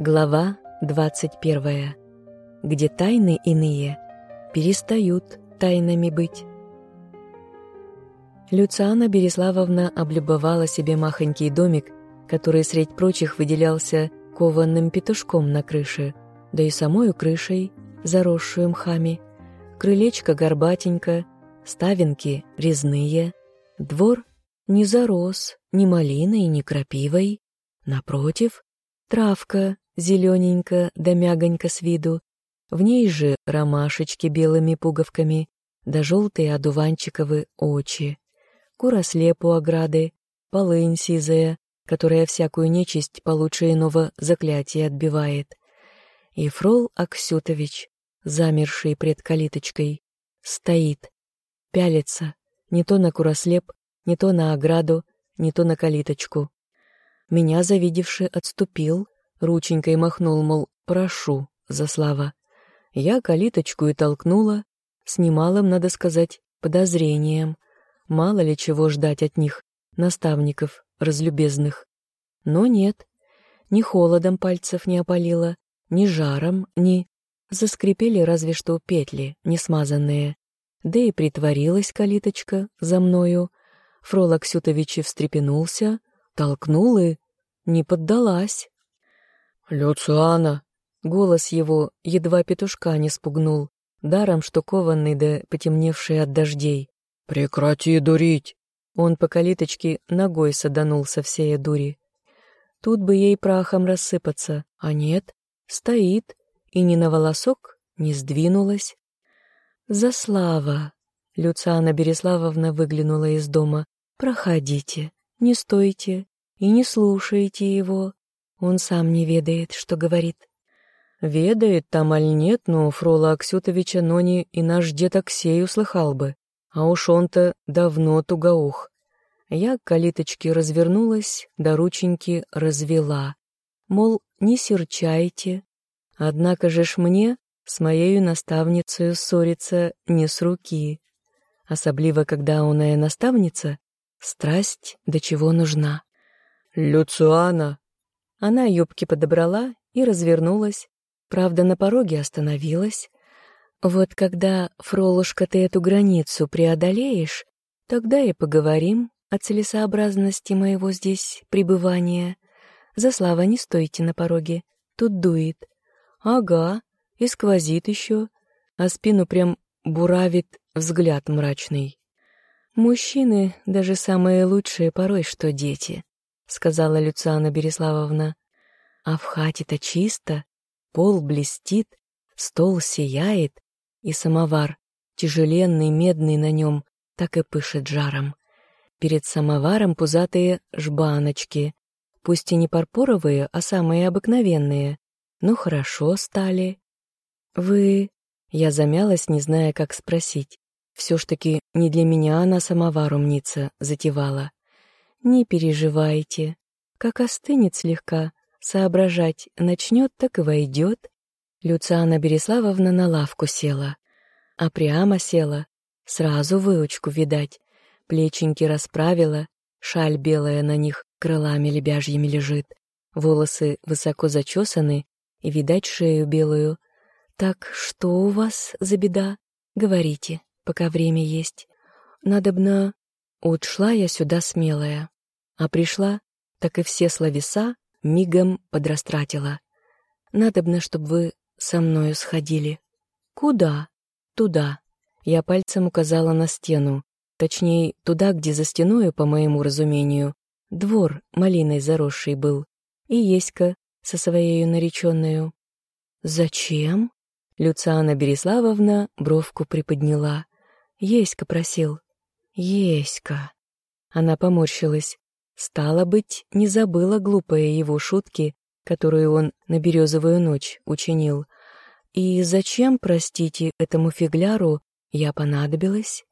Глава 21. Где тайны иные перестают тайнами быть. Люциана Береславовна облюбовала себе махонький домик, который средь прочих выделялся кованным петушком на крыше, да и самою крышей, заросшую мхами. Крылечко горбатенько, ставинки резные, двор не зарос ни малиной, ни крапивой, напротив, травка зелененько да мягонько с виду, в ней же ромашечки белыми пуговками, да желтые одуванчиковы очи, курослеп у ограды, полынь сизая, которая всякую нечисть получше иного заклятия отбивает, и фрол Аксютович, замерший пред калиточкой, стоит, пялится, не то на курослеп, не то на ограду, не то на калиточку. Меня, завидевший, отступил, рученькой махнул, мол, прошу, за слава. Я калиточку и толкнула, с немалым, надо сказать, подозрением. Мало ли чего ждать от них, наставников, разлюбезных. Но нет, ни холодом пальцев не опалило, ни жаром, ни... Заскрипели разве что петли, не смазанные. Да и притворилась калиточка за мною. Фрол Аксютович встрепенулся, толкнул и... не поддалась. «Люциана!» Голос его едва петушка не спугнул, даром что кованный да потемневший от дождей. «Прекрати дурить!» Он по калиточке ногой саданул со всей дури. Тут бы ей прахом рассыпаться, а нет, стоит, и ни на волосок не сдвинулась. «Заслава!» — Люциана Береславовна выглянула из дома. «Проходите, не стойте и не слушайте его. Он сам не ведает, что говорит. Ведает там аль нет, но Фрола Аксютовича Нони и наш дед Аксей услыхал бы. А уж он-то давно тугоух. Я к калиточке развернулась, до рученьки развела. Мол, не серчайте. Однако же ж мне с моею наставницей ссориться не с руки. Особливо, когда она и наставница, страсть до чего нужна. «Люциана!» Она юбки подобрала и развернулась, правда, на пороге остановилась. «Вот когда, Фролушка, ты эту границу преодолеешь, тогда и поговорим о целесообразности моего здесь пребывания. За слава не стойте на пороге, тут дует. Ага, и сквозит еще, а спину прям буравит взгляд мрачный. Мужчины, даже самые лучшие, порой что дети сказала Люциана Береславовна. А в хате-то чисто, пол блестит, стол сияет, и самовар, тяжеленный, медный на нем, так и пышет жаром. Перед самоваром пузатые жбаночки, пусть и не парпоровые, а самые обыкновенные, но хорошо стали. Вы... Я замялась, не зная, как спросить. Все ж таки не для меня она самовар умница затевала. Не переживайте. Как остынет слегка, соображать начнет, так и войдет. Люциана Береславовна на лавку села. А прямо села. Сразу выучку видать. Плеченьки расправила, шаль белая на них крылами лебяжьими лежит. Волосы высоко зачесаны, и видать шею белую. Так что у вас за беда? Говорите, пока время есть. Надобно Утшла я сюда смелая, а пришла, так и все словеса мигом подрастратила. Надобно, чтобы вы со мною сходили. Куда? Туда. Я пальцем указала на стену, точнее, туда, где за стеною, по моему разумению, двор малиной заросший был, и Еська со своей нареченную. «Зачем?» Люциана Береславовна бровку приподняла. Еська просил. Еська. Она поморщилась. Стало быть, не забыла глупые его шутки, которые он на березовую ночь учинил. И зачем, простите, этому фигляру я понадобилась?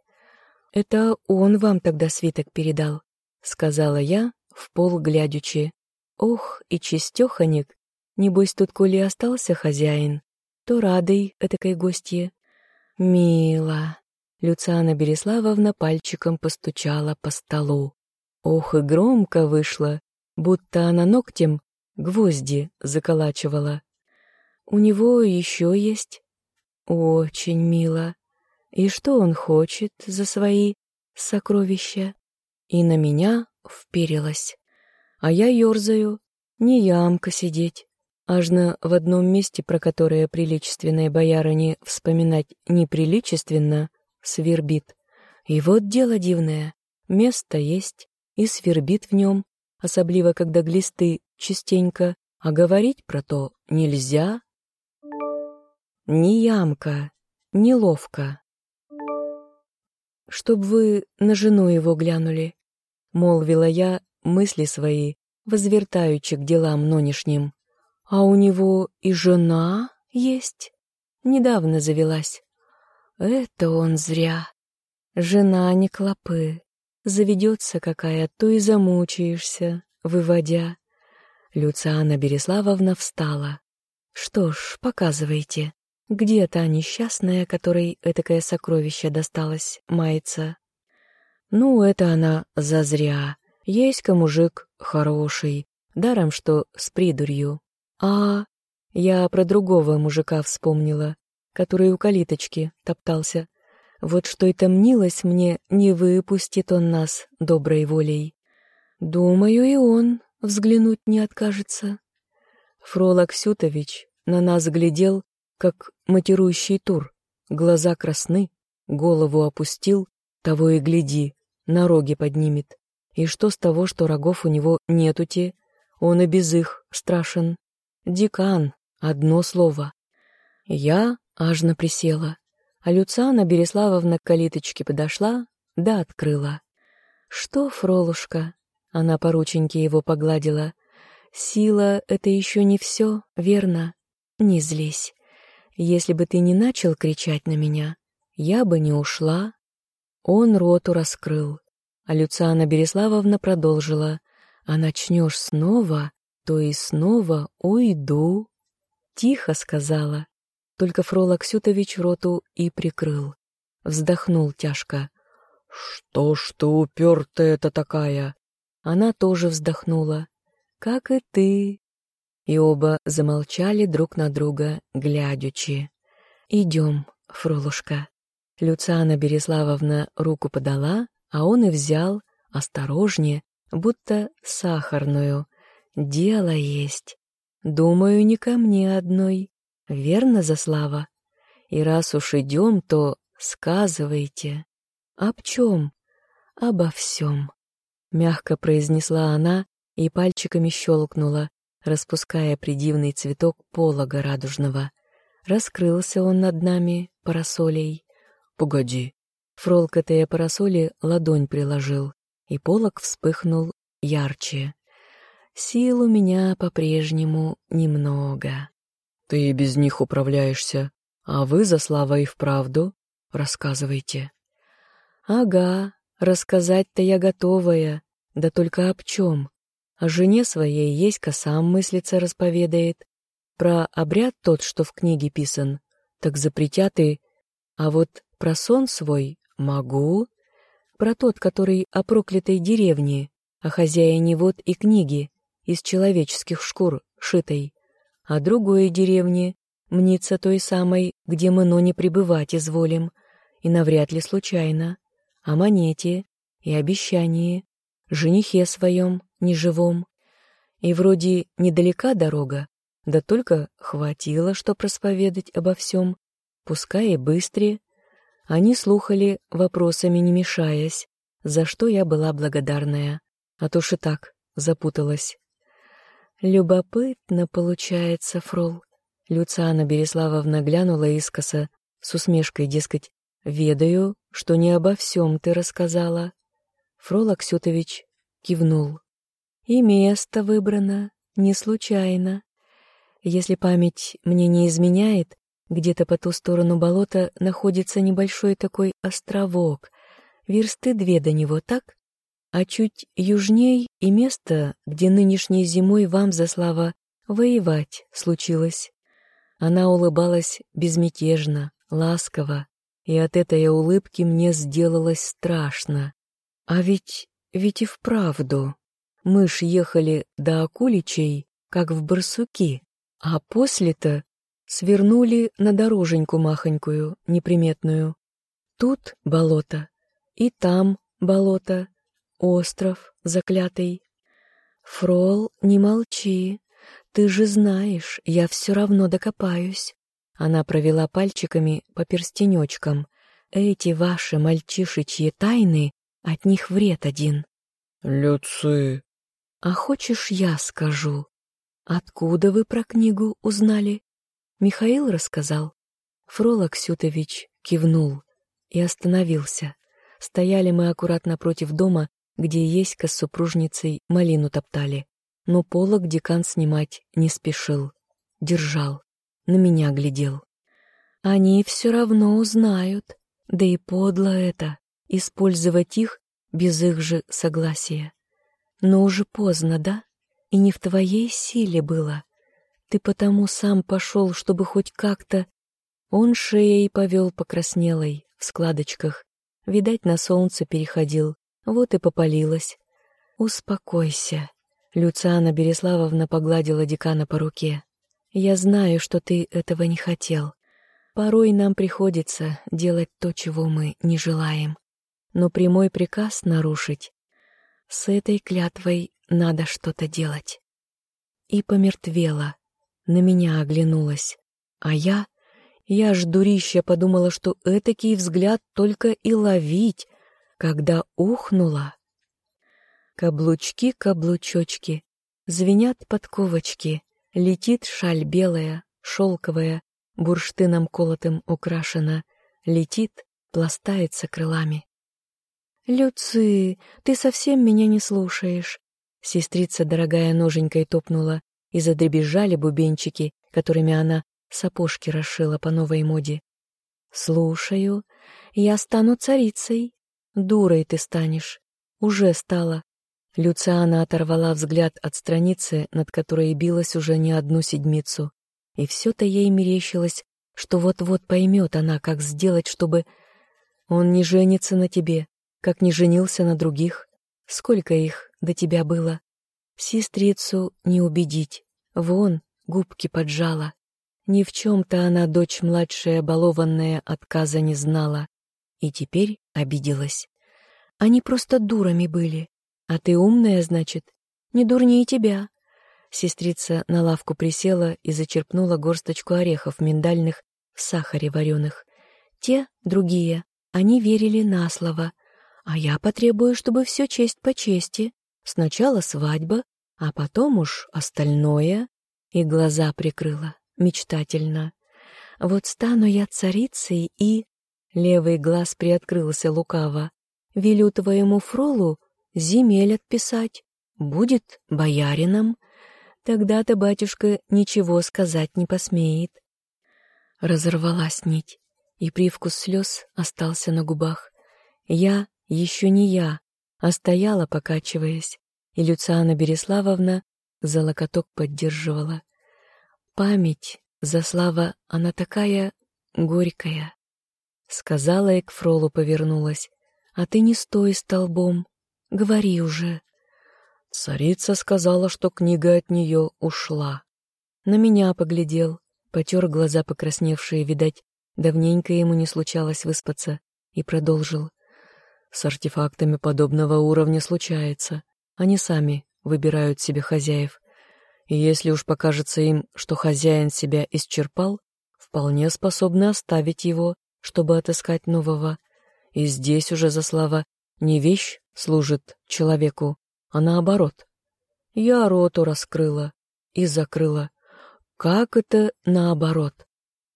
Это он вам тогда свиток передал, сказала я, в пол глядячи. Ох, и чистеханик, небось тут коли остался хозяин, то радой этакой гостье. Мила, Люциана Береславовна пальчиком постучала по столу. Ох, и громко вышло, будто она ногтем гвозди заколачивала. У него еще есть. Очень мило. И что он хочет за свои сокровища? И на меня вперилась. А я ерзаю, не ямка сидеть. Ажно в одном месте, про которое приличественной боярине вспоминать неприличественно, свербит. И вот дело дивное. Место есть, и свербит в нем, особливо когда глисты частенько, а говорить про то нельзя. Ни ямка, неловко. «Чтоб вы на жену его глянули», — молвила я мысли свои, возвертаючи к делам нонешним. А у него и жена есть. Недавно завелась. Это он зря. Жена не клопы. Заведется какая, то и замучаешься, выводя. Люциана Береславовна встала. Что ж, показывайте. Где та несчастная, которой этакое сокровище досталось, мается? Ну, это она зазря. Есть-ка мужик хороший, даром что с придурью. А, я про другого мужика вспомнила, который у калиточки топтался. Вот что это мнилось мне, не выпустит он нас доброй волей. Думаю, и он взглянуть не откажется. Фрол Аксютович на нас глядел, как матерующий тур. Глаза красны, голову опустил, того и гляди, на роги поднимет. И что с того, что рогов у него нетути, он и без их страшен. Декан, одно слово. Я ажно присела, а Люциана Береславовна к калиточке подошла, да открыла. «Что, Фролушка?» — она по рученьке его погладила. «Сила — это еще не все, верно? Не злись. Если бы ты не начал кричать на меня, я бы не ушла». Он роту раскрыл, а Люциана Береславовна продолжила. «А начнешь снова, то и снова уйду. Тихо сказала. Только Фрол Аксютович роту и прикрыл. Вздохнул тяжко. «Что ж ты упертая-то такая?» Она тоже вздохнула. «Как и ты». И оба замолчали друг на друга, глядячи. «Идем, Фролушка». Люциана Береславовна руку подала, а он и взял, осторожнее, будто сахарную, Дело есть. Думаю, не ко мне одной. Верно, Заслава? И раз уж идем, то сказывайте. Об чем? Обо всем. Мягко произнесла она и пальчиками щелкнула, распуская придивный цветок полога радужного. Раскрылся он над нами парасолей. «Погоди». Фрол к этой парасоли ладонь приложил, и полог вспыхнул ярче. Сил у меня по-прежнему немного. Ты и без них управляешься, а вы за славой и вправду рассказывайте. Ага, рассказать-то я готовая, да только об чем? О жене своей есть сам мыслится расповедает. Про обряд тот, что в книге писан, так запретят и... А вот про сон свой могу. Про тот, который о проклятой деревне, о хозяине вот и книги, из человеческих шкур шитой, а другой деревне мнится той самой, где мы но не пребывать изволим, и навряд ли случайно, о монете и обещании, женихе своем, неживом. И вроде недалека дорога, да только хватило, что просповедать обо всем, пускай и быстре. Они слухали, вопросами не мешаясь, за что я была благодарная, а то ж и так запуталась. «Любопытно получается, Фрол». Люциана Береславовна глянула искоса, с усмешкой, дескать, «Ведаю, что не обо всем ты рассказала». Фрол Аксютович кивнул. «И место выбрано не случайно. Если память мне не изменяет, где-то по ту сторону болота находится небольшой такой островок, версты две до него, так?» А чуть южней и место, где нынешней зимой вам, за слава, воевать случилось. Она улыбалась безмятежно, ласково, и от этой улыбки мне сделалось страшно. А ведь, ведь и вправду. Мы ж ехали до Акуличей, как в барсуки, а после-то свернули на дороженьку махонькую, неприметную. Тут болото, и там болото, остров заклятый. Фрол, не молчи, ты же знаешь, я все равно докопаюсь. Она провела пальчиками по перстенечкам. Эти ваши мальчишечьи тайны, от них вред один. Люци. А хочешь, я скажу? Откуда вы про книгу узнали? Михаил рассказал. Фрол Аксютович кивнул и остановился. Стояли мы аккуратно против дома, где Еська с супружницей малину топтали. Но полок декан снимать не спешил. Держал, на меня глядел. Они все равно узнают, да и подло это, использовать их без их же согласия. Но уже поздно, да? И не в твоей силе было. Ты потому сам пошел, чтобы хоть как-то... Он шеей повел покраснелой, в складочках. Видать, на солнце переходил, вот и попалилась. Успокойся. Люциана Береславовна погладила декана по руке. Я знаю, что ты этого не хотел. Порой нам приходится делать то, чего мы не желаем. Но прямой приказ нарушить с этой клятвой надо что-то делать. И помертвела, на меня оглянулась. А я, я ж дурища подумала, что этакий взгляд только и ловить, когда ухнула. Каблучки-каблучочки, звенят подковочки, летит шаль белая, шелковая, бурштыном колотым украшена, летит, пластается крылами. «Люци, ты совсем меня не слушаешь!» Сестрица дорогая ноженькой топнула, и задребезжали бубенчики, которыми она сапожки расшила по новой моде. «Слушаю. Я стану царицей. Дурой ты станешь. Уже стала». Люциана оторвала взгляд от страницы, над которой билась уже не одну седмицу. И все-то ей мерещилось, что вот-вот поймет она, как сделать, чтобы... Он не женится на тебе, как не женился на других. Сколько их до тебя было? Сестрицу не убедить. Вон, губки поджала. Ни в чем-то она, дочь младшая, балованная, отказа не знала. И теперь обиделась. Они просто дурами были. А ты умная, значит? Не дурнее тебя. Сестрица на лавку присела и зачерпнула горсточку орехов миндальных в сахаре вареных. Те, другие, они верили на слово — а я потребую, чтобы все честь по чести. Сначала свадьба, а потом уж остальное. И глаза прикрыла, мечтательно. Вот стану я царицей и... Левый глаз приоткрылся лукаво. Велю твоему фролу земель отписать. Будет боярином. Тогда-то батюшка ничего сказать не посмеет. Разорвалась нить, и привкус слез остался на губах. Я еще не я, а стояла, покачиваясь, и Люциана Береславовна за локоток поддерживала. Память, за слава, она такая горькая. Сказала и к Фролу повернулась. А ты не стой столбом, говори уже. Царица сказала, что книга от нее ушла. На меня поглядел, потер глаза покрасневшие, видать, давненько ему не случалось выспаться, и продолжил. С артефактами подобного уровня случается. Они сами выбирают себе хозяев. И если уж покажется им, что хозяин себя исчерпал, вполне способны оставить его, чтобы отыскать нового. И здесь уже за слава не вещь служит человеку, а наоборот. Я роту раскрыла и закрыла. Как это наоборот?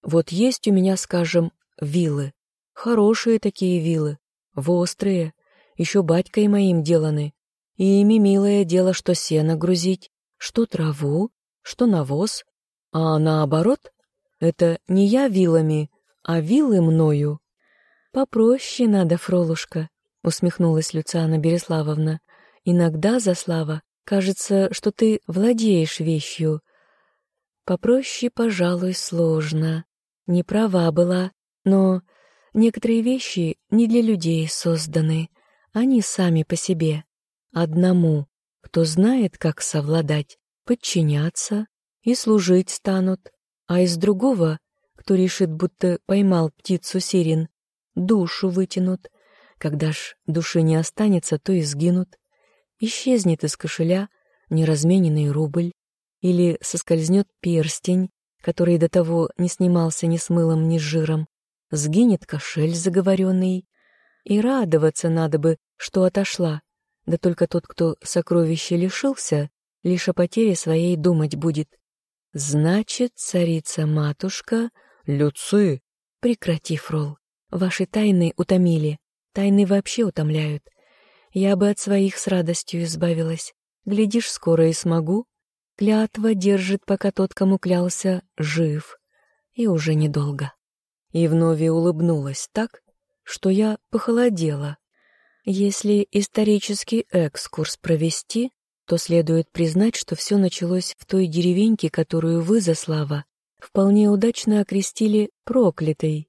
Вот есть у меня, скажем, вилы. Хорошие такие вилы, Вострые, еще батькой моим деланы. И ими милое дело, что сено грузить, что траву, что навоз. А наоборот, это не я вилами, а вилы мною. Попроще надо, Фролушка, усмехнулась Люциана Береславовна. Иногда, за слава, кажется, что ты владеешь вещью. Попроще, пожалуй, сложно. Не права была, но Некоторые вещи не для людей созданы, они сами по себе. Одному, кто знает, как совладать, подчиняться и служить станут, а из другого, кто решит, будто поймал птицу сирен, душу вытянут. Когда ж души не останется, то и сгинут. Исчезнет из кошеля неразмененный рубль, или соскользнет перстень, который до того не снимался ни с мылом, ни с жиром, сгинет кошель заговоренный, и радоваться надо бы, что отошла, да только тот, кто сокровище лишился, лишь о потере своей думать будет. Значит, царица-матушка, Люци, прекрати, Фрол, ваши тайны утомили, тайны вообще утомляют. Я бы от своих с радостью избавилась. Глядишь, скоро и смогу. Клятва держит, пока тот, кому клялся, жив. И уже недолго. И вновь улыбнулась так, что я похолодела. Если исторический экскурс провести, то следует признать, что все началось в той деревеньке, которую вы, Заслава, вполне удачно окрестили проклятой.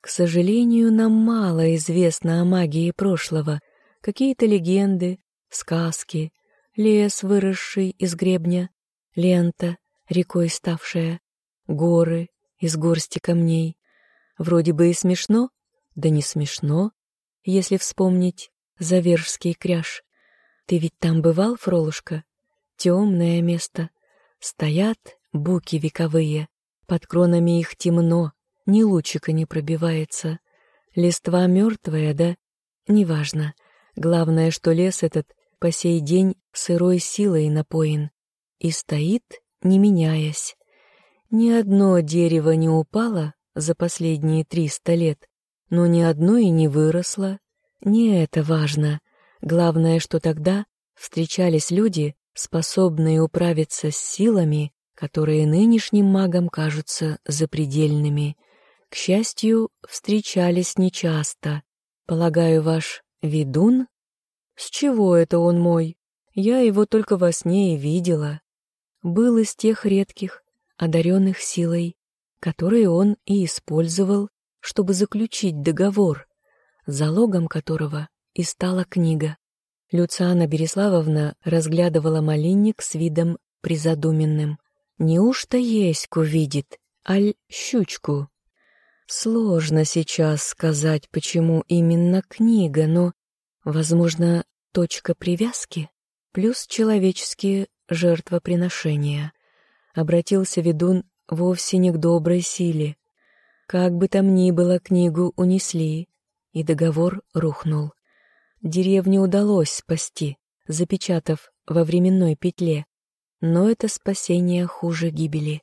К сожалению, нам мало известно о магии прошлого. Какие-то легенды, сказки, лес, выросший из гребня, лента, рекой ставшая, горы из горсти камней. Вроде бы и смешно, да не смешно, если вспомнить Завершский кряж. Ты ведь там бывал, Фролушка? Темное место. Стоят буки вековые, под кронами их темно, ни лучика не пробивается. Листва мертвая, да? Неважно. Главное, что лес этот по сей день сырой силой напоен и стоит, не меняясь. Ни одно дерево не упало за последние триста лет, но ни одно и не выросло. Не это важно. Главное, что тогда встречались люди, способные управиться с силами, которые нынешним магам кажутся запредельными. К счастью, встречались нечасто. Полагаю, ваш ведун с чего это он мой? Я его только во сне и видела. Был из тех редких, одаренных силой, которые он и использовал, чтобы заключить договор, залогом которого и стала книга. Люциана Береславовна разглядывала малинник с видом призадуменным. Неужто есть увидит, аль щучку? Сложно сейчас сказать, почему именно книга, но, возможно, точка привязки плюс человеческие жертвоприношения. Обратился ведун вовсе не к доброй силе. Как бы там ни было, книгу унесли, и договор рухнул. Деревню удалось спасти, запечатав во временной петле, но это спасение хуже гибели.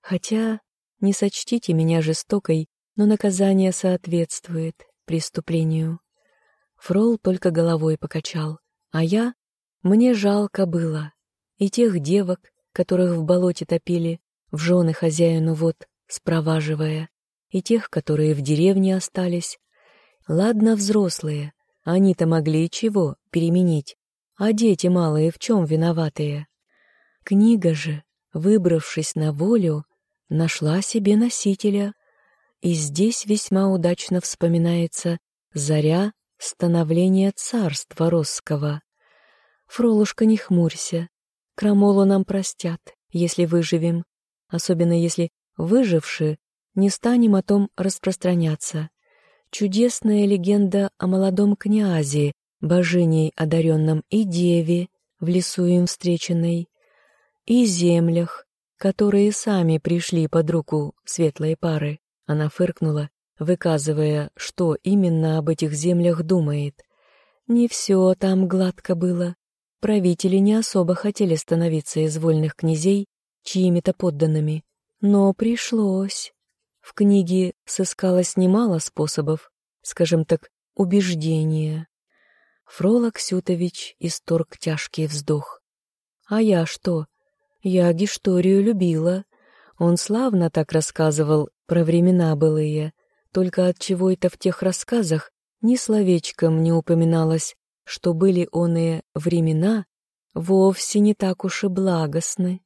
Хотя, не сочтите меня жестокой, но наказание соответствует преступлению. Фрол только головой покачал, а я... Мне жалко было. И тех девок, которых в болоте топили, в жены хозяину вот, спроваживая, и тех, которые в деревне остались. Ладно, взрослые, они-то могли чего переменить, а дети малые в чем виноватые? Книга же, выбравшись на волю, нашла себе носителя, и здесь весьма удачно вспоминается заря становление царства Росского. Фролушка, не хмурься. Крамолу нам простят, если выживем, особенно если, выживши, не станем о том распространяться. Чудесная легенда о молодом князе, божиней одаренном и деве, в лесу им встреченной, и землях, которые сами пришли под руку светлой пары. Она фыркнула выказывая, что именно об этих землях думает. Не все там гладко было. Правители не особо хотели становиться из вольных князей чьими-то подданными. Но пришлось. В книге сыскалось немало способов, скажем так, убеждения. Фрол Аксютович исторг тяжкий вздох. А я что? Я Гишторию любила. Он славно так рассказывал про времена былые, только от чего это в тех рассказах ни словечком не упоминалось, что были оные времена вовсе не так уж и благостны.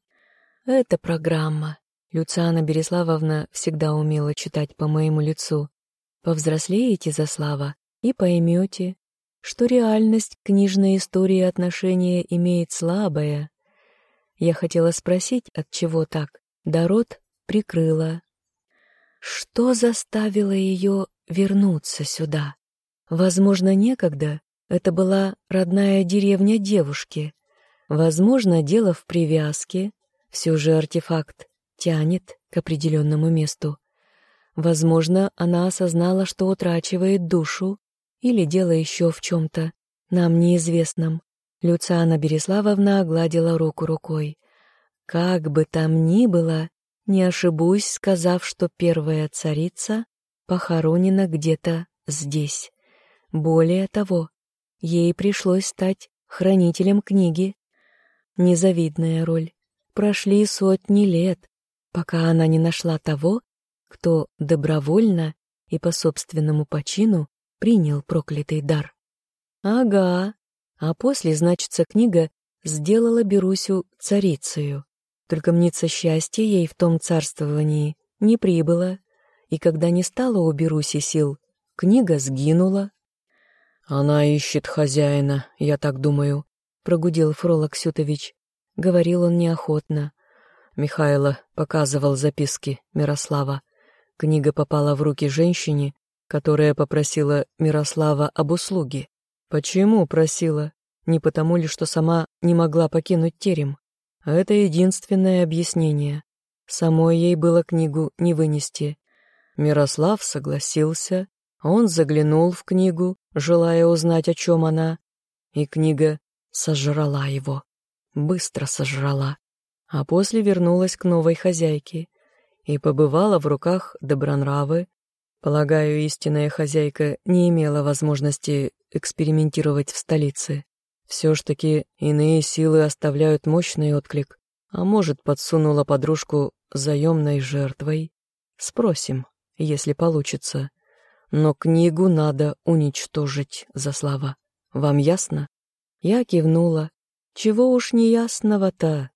Это программа. Люциана Береславовна всегда умела читать по моему лицу. Повзрослеете, Заслава, и поймете, что реальность книжной истории отношения имеет слабая. Я хотела спросить, от чего так, да рот прикрыла. Что заставило ее вернуться сюда? Возможно, некогда это была родная деревня девушки. Возможно, дело в привязке, все же артефакт тянет к определенному месту. Возможно, она осознала, что утрачивает душу, или дело еще в чем-то, нам неизвестном. Люциана Береславовна огладила руку рукой. Как бы там ни было, не ошибусь, сказав, что первая царица похоронена где-то здесь. Более того, ей пришлось стать хранителем книги. Незавидная роль. Прошли сотни лет, пока она не нашла того, кто добровольно и по собственному почину принял проклятый дар. Ага, а после, значится, книга сделала Берусю царицею. Только мнится счастье ей в том царствовании не прибыло, и когда не стало у Беруси сил, книга сгинула. «Она ищет хозяина, я так думаю», — прогудел Фрол Аксютович. Говорил он неохотно. Михайло показывал записки Мирослава. Книга попала в руки женщине, которая попросила Мирослава об услуге. Почему просила? Не потому ли, что сама не могла покинуть терем? Это единственное объяснение. Самой ей было книгу не вынести. Мирослав согласился, он заглянул в книгу, желая узнать, о чем она, и книга сожрала его. Быстро сожрала. А после вернулась к новой хозяйке и побывала в руках добронравы. Полагаю, истинная хозяйка не имела возможности экспериментировать в столице. Все ж таки иные силы оставляют мощный отклик, а может, подсунула подружку заемной жертвой. Спросим, если получится. Но книгу надо уничтожить за слова. Вам ясно? Я кивнула. Чего уж не ясного-то?